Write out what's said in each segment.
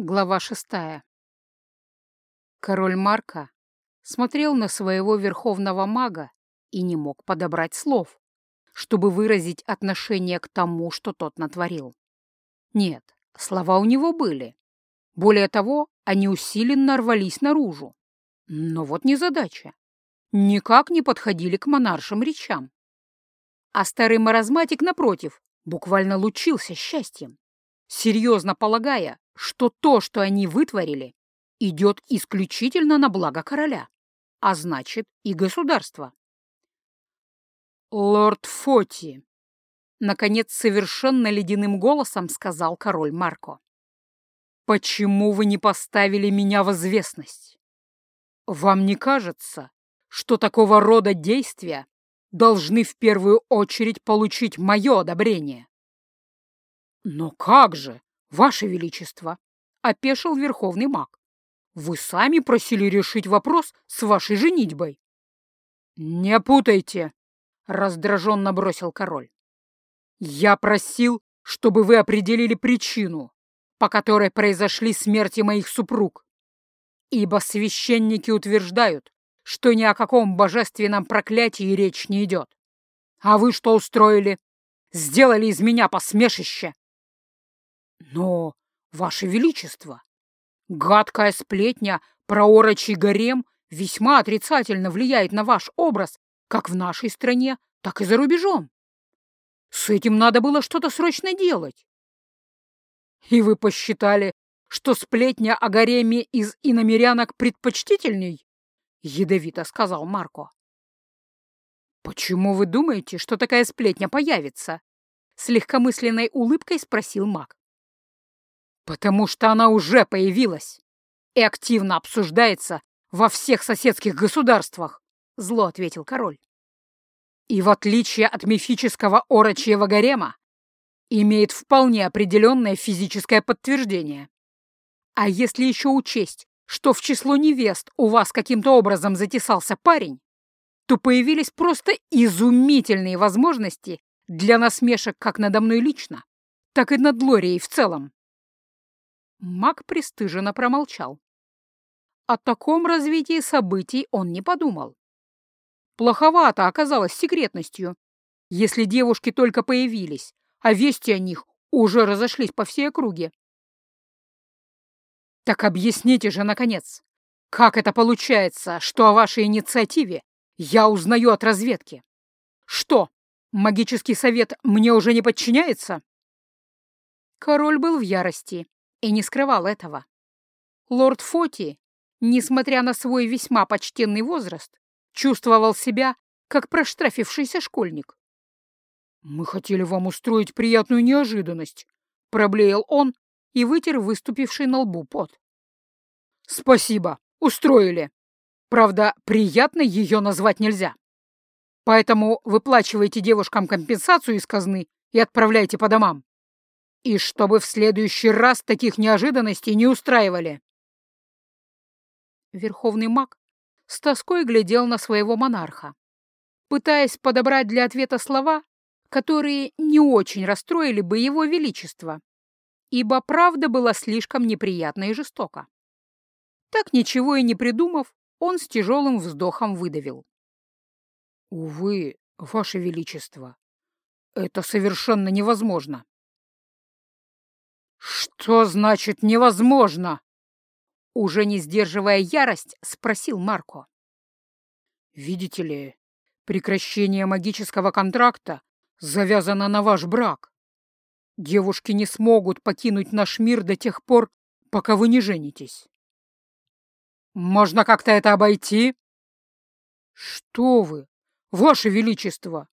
Глава шестая. Король Марка смотрел на своего верховного мага и не мог подобрать слов, чтобы выразить отношение к тому, что тот натворил. Нет, слова у него были. Более того, они усиленно рвались наружу. Но вот незадача. Никак не подходили к монаршим речам. А старый маразматик, напротив, буквально лучился счастьем, серьезно полагая, что то, что они вытворили, идет исключительно на благо короля, а значит и государства. «Лорд Фоти», — наконец совершенно ледяным голосом сказал король Марко, «почему вы не поставили меня в известность? Вам не кажется, что такого рода действия должны в первую очередь получить мое одобрение?» «Но как же?» «Ваше Величество!» — опешил верховный маг. «Вы сами просили решить вопрос с вашей женитьбой». «Не путайте!» — раздраженно бросил король. «Я просил, чтобы вы определили причину, по которой произошли смерти моих супруг. Ибо священники утверждают, что ни о каком божественном проклятии речь не идет. А вы что устроили? Сделали из меня посмешище. Но, Ваше Величество, гадкая сплетня про орочий гарем весьма отрицательно влияет на ваш образ как в нашей стране, так и за рубежом. С этим надо было что-то срочно делать. И вы посчитали, что сплетня о гареме из иномерянок предпочтительней? Ядовито сказал Марко. «Почему вы думаете, что такая сплетня появится?» С легкомысленной улыбкой спросил маг. «Потому что она уже появилась и активно обсуждается во всех соседских государствах», — зло ответил король. «И в отличие от мифического орочьего гарема, имеет вполне определенное физическое подтверждение. А если еще учесть, что в число невест у вас каким-то образом затесался парень, то появились просто изумительные возможности для насмешек как надо мной лично, так и над Лорией в целом. Маг пристыженно промолчал. О таком развитии событий он не подумал. Плоховато оказалось секретностью. Если девушки только появились, а вести о них уже разошлись по всей округе. Так объясните же, наконец, как это получается, что о вашей инициативе я узнаю от разведки? Что, магический совет мне уже не подчиняется? Король был в ярости и не скрывал этого. Лорд Фоти, несмотря на свой весьма почтенный возраст, чувствовал себя как проштрафившийся школьник. «Мы хотели вам устроить приятную неожиданность», — проблеял он и вытер выступивший на лбу пот. «Спасибо, устроили. Правда, приятно ее назвать нельзя. Поэтому выплачивайте девушкам компенсацию из казны и отправляйте по домам. И чтобы в следующий раз таких неожиданностей не устраивали. Верховный маг с тоской глядел на своего монарха, пытаясь подобрать для ответа слова, которые не очень расстроили бы его величество, ибо правда была слишком неприятна и жестока. Так ничего и не придумав, он с тяжелым вздохом выдавил. «Увы, ваше величество, это совершенно невозможно. «Что значит невозможно?» Уже не сдерживая ярость, спросил Марко. «Видите ли, прекращение магического контракта завязано на ваш брак. Девушки не смогут покинуть наш мир до тех пор, пока вы не женитесь». «Можно как-то это обойти?» «Что вы, ваше величество!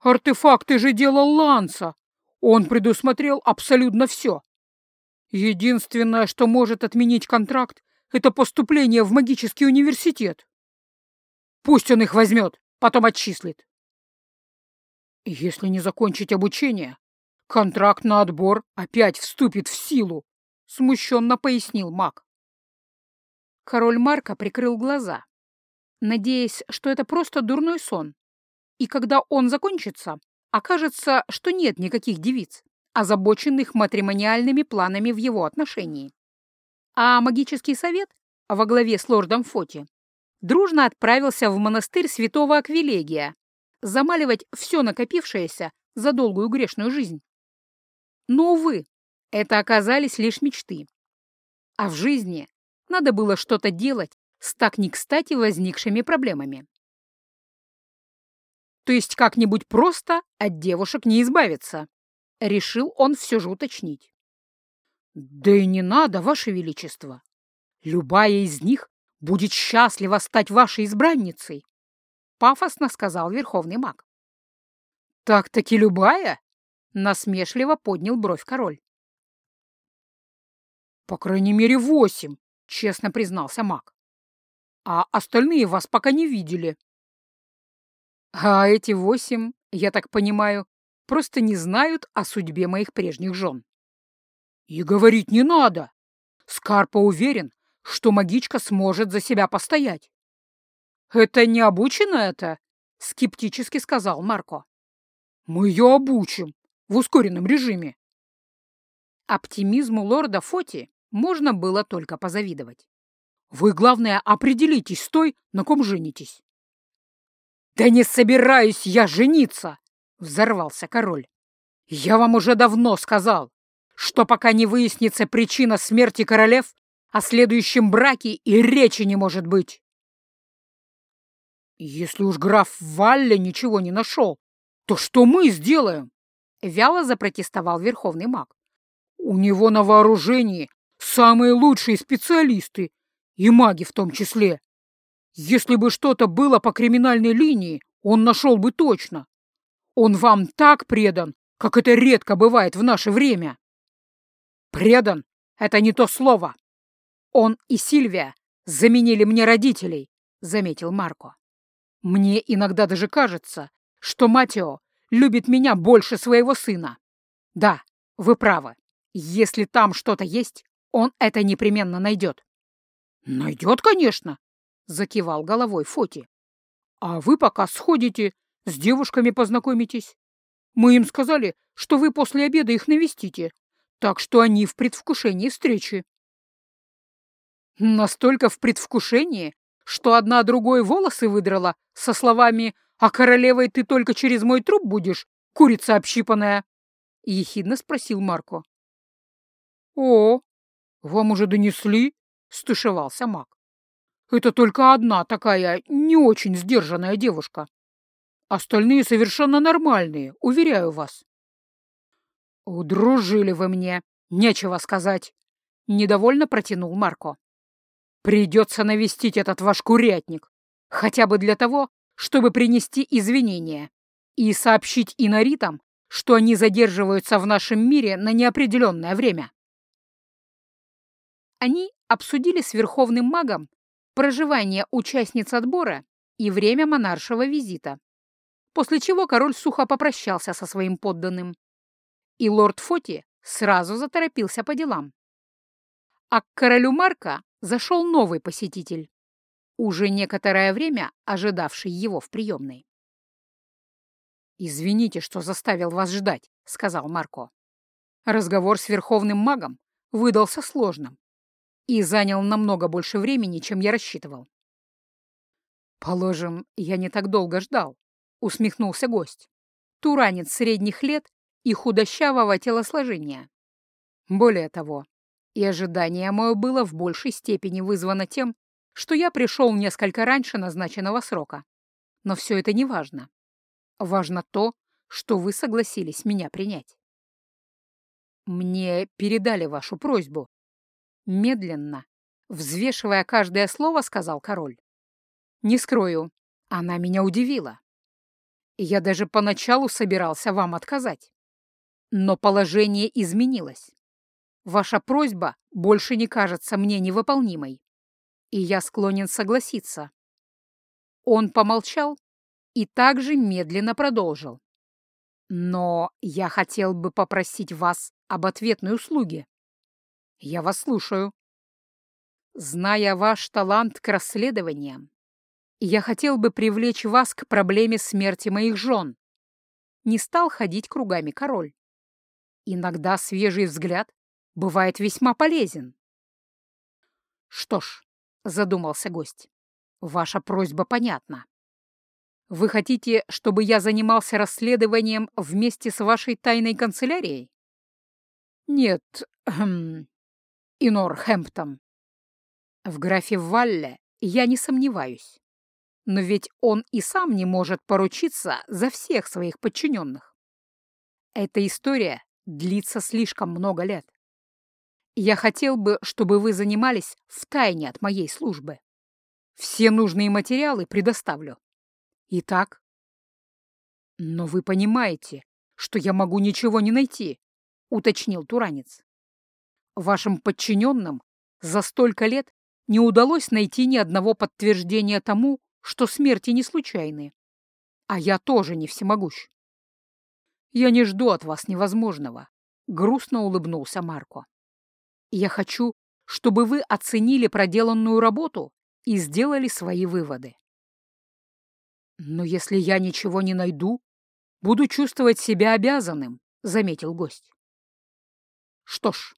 Артефакты же дело Ланса! Он предусмотрел абсолютно все. Единственное, что может отменить контракт, это поступление в магический университет. Пусть он их возьмет, потом отчислит. Если не закончить обучение, контракт на отбор опять вступит в силу, смущенно пояснил маг. Король Марка прикрыл глаза, надеясь, что это просто дурной сон, и когда он закончится, окажется, что нет никаких девиц озабоченных матримониальными планами в его отношении. А магический совет во главе с лордом Фоти дружно отправился в монастырь святого Аквилегия замаливать все накопившееся за долгую грешную жизнь. Но, увы, это оказались лишь мечты. А в жизни надо было что-то делать с так не кстати возникшими проблемами. То есть как-нибудь просто от девушек не избавиться, решил он все же уточнить. Да и не надо, Ваше Величество. Любая из них будет счастлива стать вашей избранницей, пафосно сказал Верховный маг. Так-таки любая? Насмешливо поднял бровь король. По крайней мере, восемь, честно признался маг. А остальные вас пока не видели. А эти восемь, я так понимаю, просто не знают о судьбе моих прежних жен. И говорить не надо. Скарпа уверен, что магичка сможет за себя постоять. «Это не обучено это?» — скептически сказал Марко. «Мы ее обучим в ускоренном режиме». Оптимизму лорда Фоти можно было только позавидовать. «Вы, главное, определитесь с той, на ком женитесь». «Да не собираюсь я жениться!» — взорвался король. «Я вам уже давно сказал, что пока не выяснится причина смерти королев, о следующем браке и речи не может быть. Если уж граф Валля ничего не нашел, то что мы сделаем? Вяло запротестовал верховный маг. У него на вооружении самые лучшие специалисты, и маги в том числе. Если бы что-то было по криминальной линии, он нашел бы точно. Он вам так предан, как это редко бывает в наше время. Предан — это не то слово. Он и Сильвия заменили мне родителей, — заметил Марко. Мне иногда даже кажется, что Матео любит меня больше своего сына. Да, вы правы. Если там что-то есть, он это непременно найдет. Найдет, конечно, — закивал головой Фоти. А вы пока сходите, с девушками познакомитесь. Мы им сказали, что вы после обеда их навестите, так что они в предвкушении встречи. Настолько в предвкушении, что одна другой волосы выдрала со словами «А королевой ты только через мой труп будешь, курица общипанная?» — ехидно спросил Марко. «О, вам уже донесли?» — стушевался маг. «Это только одна такая не очень сдержанная девушка. Остальные совершенно нормальные, уверяю вас». «Удружили вы мне, нечего сказать», — недовольно протянул Марко. «Придется навестить этот ваш курятник, хотя бы для того, чтобы принести извинения и сообщить иноритам, что они задерживаются в нашем мире на неопределенное время». Они обсудили с верховным магом проживание участниц отбора и время монаршего визита, после чего король сухо попрощался со своим подданным и лорд Фоти сразу заторопился по делам. А к королю Марка зашел новый посетитель, уже некоторое время ожидавший его в приемной. «Извините, что заставил вас ждать», — сказал Марко. Разговор с верховным магом выдался сложным и занял намного больше времени, чем я рассчитывал. «Положим, я не так долго ждал», — усмехнулся гость. Туранец средних лет и худощавого телосложения. Более того, и ожидание мое было в большей степени вызвано тем, что я пришел несколько раньше назначенного срока. Но все это не важно. Важно то, что вы согласились меня принять. Мне передали вашу просьбу. Медленно, взвешивая каждое слово, сказал король. Не скрою, она меня удивила. Я даже поначалу собирался вам отказать. Но положение изменилось. Ваша просьба больше не кажется мне невыполнимой, и я склонен согласиться. Он помолчал и также медленно продолжил. Но я хотел бы попросить вас об ответной услуге. Я вас слушаю. Зная ваш талант к расследованиям, я хотел бы привлечь вас к проблеме смерти моих жен. Не стал ходить кругами король. Иногда свежий взгляд бывает весьма полезен. Что ж, задумался гость, ваша просьба понятна. Вы хотите, чтобы я занимался расследованием вместе с вашей тайной канцелярией? Нет, эм, Инор Хэмптон. В графе Валле я не сомневаюсь. Но ведь он и сам не может поручиться за всех своих подчиненных. Эта история длится слишком много лет. Я хотел бы, чтобы вы занимались втайне от моей службы. Все нужные материалы предоставлю. Итак? Но вы понимаете, что я могу ничего не найти, уточнил Туранец. Вашим подчиненным за столько лет не удалось найти ни одного подтверждения тому, что смерти не случайны. А я тоже не всемогущ. Я не жду от вас невозможного, — грустно улыбнулся Марко. Я хочу, чтобы вы оценили проделанную работу и сделали свои выводы. «Но если я ничего не найду, буду чувствовать себя обязанным», — заметил гость. «Что ж,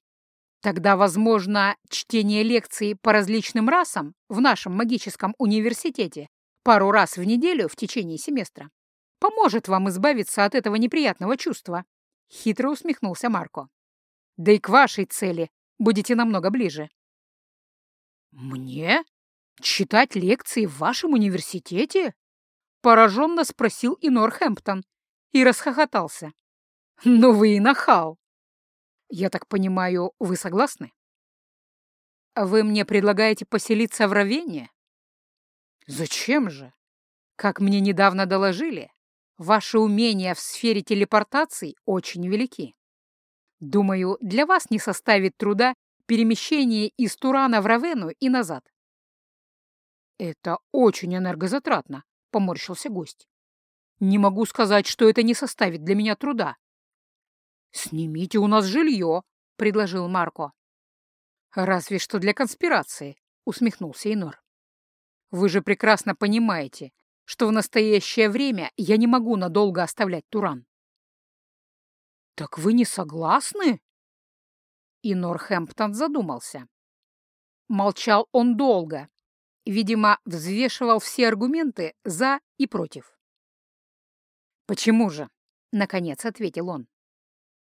тогда, возможно, чтение лекций по различным расам в нашем магическом университете пару раз в неделю в течение семестра поможет вам избавиться от этого неприятного чувства», — хитро усмехнулся Марко. «Да и к вашей цели будете намного ближе». «Мне? Читать лекции в вашем университете?» Пораженно спросил и Норхэмптон и расхохотался. «Ну вы и нахал!» «Я так понимаю, вы согласны?» «Вы мне предлагаете поселиться в Равене?» «Зачем же? Как мне недавно доложили, ваши умения в сфере телепортации очень велики. Думаю, для вас не составит труда перемещение из Турана в Равену и назад». «Это очень энергозатратно», — поморщился гость. «Не могу сказать, что это не составит для меня труда». «Снимите у нас жилье», — предложил Марко. «Разве что для конспирации», — усмехнулся Инор. «Вы же прекрасно понимаете, что в настоящее время я не могу надолго оставлять Туран». «Так вы не согласны?» И Норхэмптон задумался. Молчал он долго, видимо, взвешивал все аргументы «за» и «против». «Почему же?» — наконец ответил он.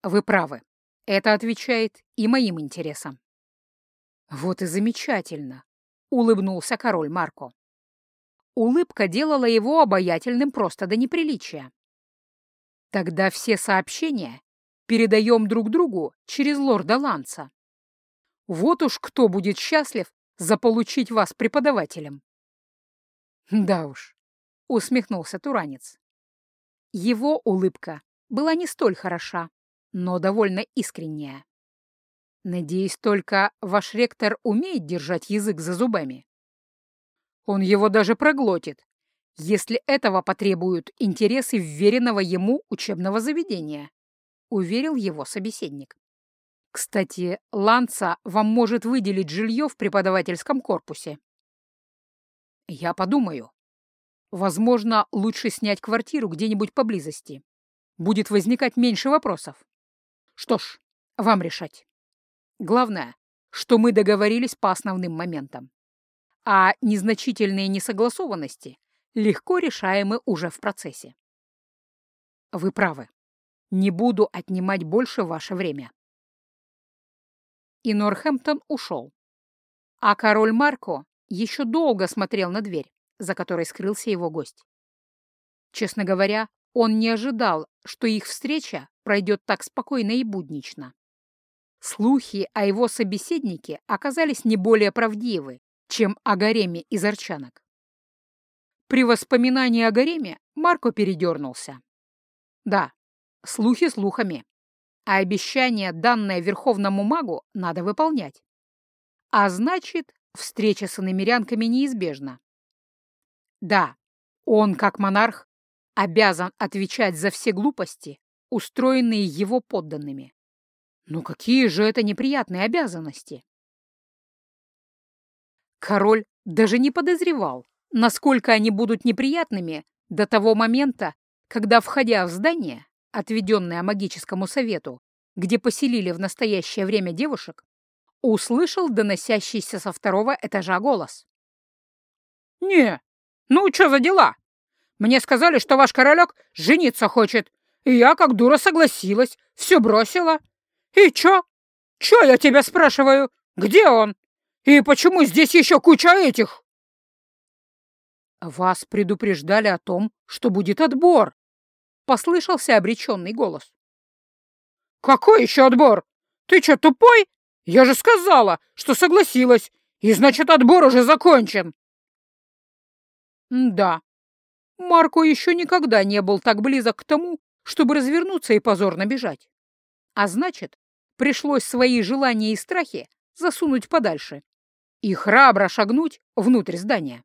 «Вы правы. Это отвечает и моим интересам». «Вот и замечательно!» — улыбнулся король Марко. Улыбка делала его обаятельным просто до неприличия. «Тогда все сообщения передаем друг другу через лорда Ланца. Вот уж кто будет счастлив заполучить вас преподавателем. Да уж, усмехнулся Туранец. Его улыбка была не столь хороша, но довольно искренняя. Надеюсь, только ваш ректор умеет держать язык за зубами. Он его даже проглотит, если этого потребуют интересы вверенного ему учебного заведения, уверил его собеседник. Кстати, Ланца вам может выделить жилье в преподавательском корпусе. Я подумаю. Возможно, лучше снять квартиру где-нибудь поблизости. Будет возникать меньше вопросов. Что ж, вам решать. Главное, что мы договорились по основным моментам. А незначительные несогласованности легко решаемы уже в процессе. Вы правы. Не буду отнимать больше ваше время и Норхэмптон ушел. А король Марко еще долго смотрел на дверь, за которой скрылся его гость. Честно говоря, он не ожидал, что их встреча пройдет так спокойно и буднично. Слухи о его собеседнике оказались не более правдивы, чем о гареме из арчанок. При воспоминании о гареме Марко передернулся. Да, слухи слухами а обещание, данное верховному магу, надо выполнять. А значит, встреча с иномерянками неизбежна. Да, он, как монарх, обязан отвечать за все глупости, устроенные его подданными. Но какие же это неприятные обязанности? Король даже не подозревал, насколько они будут неприятными до того момента, когда, входя в здание, отведенная магическому совету, где поселили в настоящее время девушек, услышал доносящийся со второго этажа голос. «Не, ну что за дела? Мне сказали, что ваш королек жениться хочет, и я, как дура, согласилась, все бросила. И чё? Чё я тебя спрашиваю? Где он? И почему здесь еще куча этих?» «Вас предупреждали о том, что будет отбор», — послышался обреченный голос. «Какой еще отбор? Ты что, тупой? Я же сказала, что согласилась, и значит, отбор уже закончен!» «Да, Марко еще никогда не был так близок к тому, чтобы развернуться и позорно бежать. А значит, пришлось свои желания и страхи засунуть подальше и храбро шагнуть внутрь здания.